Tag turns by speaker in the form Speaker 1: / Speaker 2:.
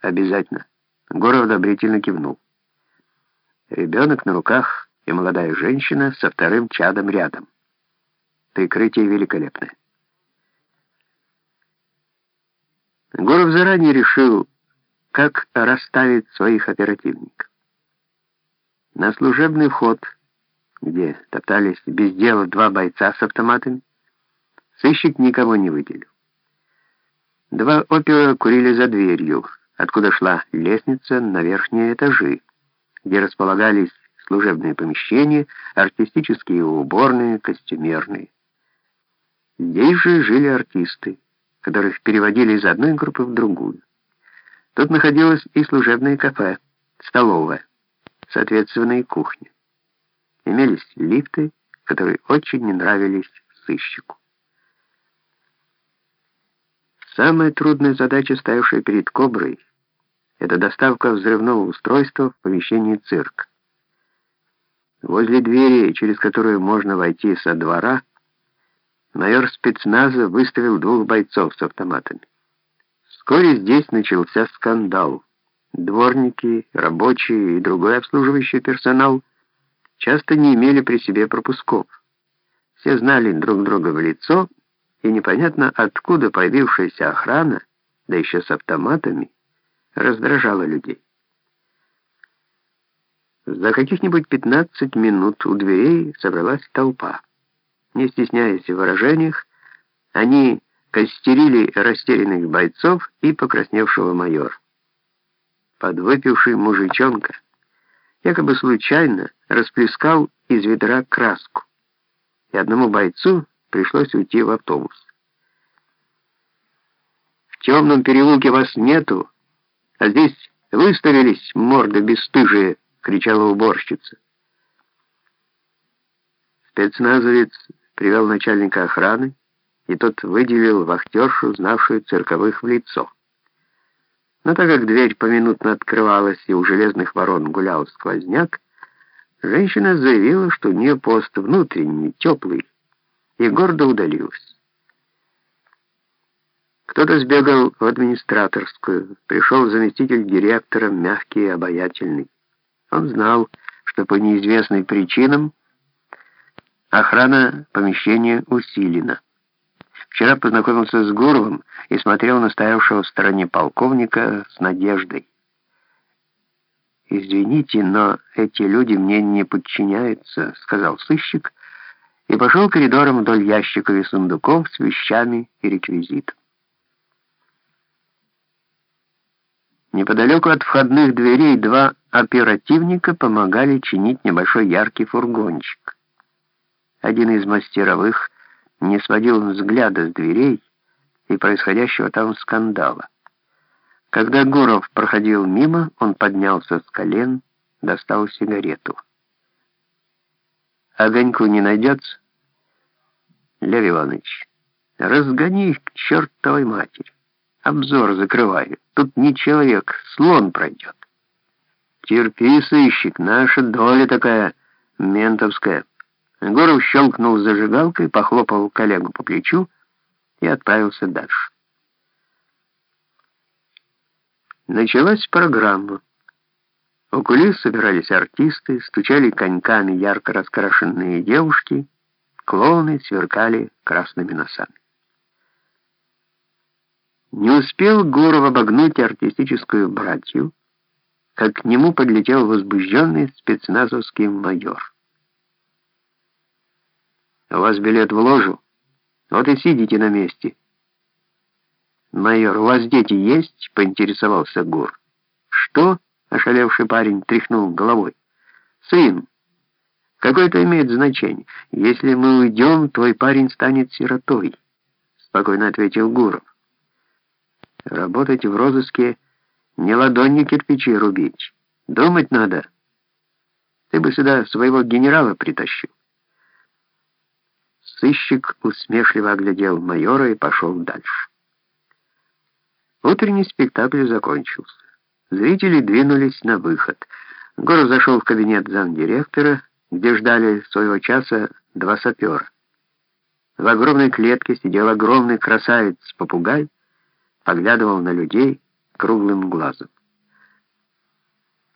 Speaker 1: Обязательно. Гуров одобрительно кивнул. Ребенок на руках и молодая женщина со вторым чадом рядом. Прикрытие великолепное. Гуров заранее решил, как расставить своих оперативников. На служебный вход, где топтались без дела два бойца с автоматами, сыщик никого не выделил. Два опера курили за дверью, откуда шла лестница на верхние этажи, где располагались служебные помещения, артистические уборные, костюмерные. Здесь же жили артисты, которых переводили из одной группы в другую. Тут находилось и служебное кафе, столовая, соответственно и кухня. Имелись лифты, которые очень не нравились сыщику. Самая трудная задача, стоявшая перед «Коброй», это доставка взрывного устройства в помещении цирка. Возле двери, через которую можно войти со двора, майор спецназа выставил двух бойцов с автоматами. Вскоре здесь начался скандал. Дворники, рабочие и другой обслуживающий персонал часто не имели при себе пропусков. Все знали друг друга в лицо, и непонятно откуда появившаяся охрана, да еще с автоматами, раздражала людей. За каких-нибудь 15 минут у дверей собралась толпа. Не стесняясь в выражениях, они костерили растерянных бойцов и покрасневшего майора. Подвыпивший мужичонка якобы случайно расплескал из ведра краску, и одному бойцу пришлось уйти в автобус. «В темном переулке вас нету, а здесь выставились морды бесстыжие!» — кричала уборщица. Спецназовец привел начальника охраны, и тот выделил вахтершу, знавшую цирковых в лицо. Но так как дверь поминутно открывалась, и у железных ворон гулял сквозняк, женщина заявила, что у нее пост внутренний, теплый, и гордо удалилась. Кто-то сбегал в администраторскую, пришел заместитель директора, мягкий и обаятельный. Он знал, что по неизвестным причинам охрана помещения усилена. Вчера познакомился с Гуровым и смотрел на стоявшего в стороне полковника с надеждой. «Извините, но эти люди мне не подчиняются», — сказал сыщик, и пошел коридором вдоль ящиков и сундуков с вещами и реквизитом. Неподалеку от входных дверей два оперативника помогали чинить небольшой яркий фургончик. Один из мастеровых не сводил взгляда с дверей и происходящего там скандала. Когда Гуров проходил мимо, он поднялся с колен, достал сигарету. Огоньку не найдется? Лев Иванович, разгони их к чертовой матери. Обзор закрывай. Тут не человек, слон пройдет. Терпи, сыщик, наша доля такая ментовская. Гуров щелкнул зажигалкой, похлопал коллегу по плечу и отправился дальше. Началась программа. У кулис собирались артисты, стучали коньками ярко раскрашенные девушки, клоуны сверкали красными носами. Не успел Гуров обогнуть артистическую братью, как к нему подлетел возбужденный спецназовский майор. «У вас билет в ложу? Вот и сидите на месте». «Майор, у вас дети есть?» — поинтересовался Гур. «Что?» Ошалевший парень тряхнул головой. «Сын, какое это имеет значение? Если мы уйдем, твой парень станет сиротой», — спокойно ответил Гуров. «Работать в розыске не ладонью кирпичи рубить. Думать надо. Ты бы сюда своего генерала притащил». Сыщик усмешливо оглядел майора и пошел дальше. Утренний спектакль закончился. Зрители двинулись на выход. Горов зашел в кабинет замдиректора, где ждали своего часа два сапера. В огромной клетке сидел огромный красавец-попугай, поглядывал на людей, круглым глазом.